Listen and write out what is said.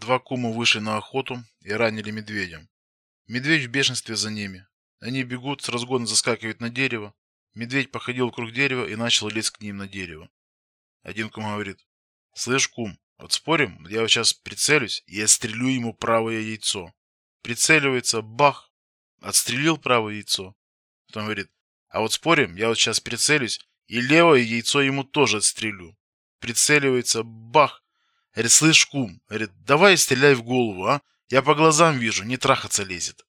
два кума вышли на охоту и ранили медведя. Медведь в бешенстве за ними. Они бегут, с разгона заскакивают на дерево. Медведь походил вокруг дерева и начал лезть к ним на дерево. Один кум говорит: "Слышь, кум, вот спорим, я вот сейчас прицелюсь, и я стрелю ему правое яйцо". Прицеливается, бах, отстрелил правое яйцо. Потом говорит: "А вот спорим, я вот сейчас прицелюсь, и левое яйцо ему тоже отстрелю". Прицеливается, бах. Говорит: "Слышь, кум, говорит, давай стреляй в голову, а? Я по глазам вижу, не трахаться лезет".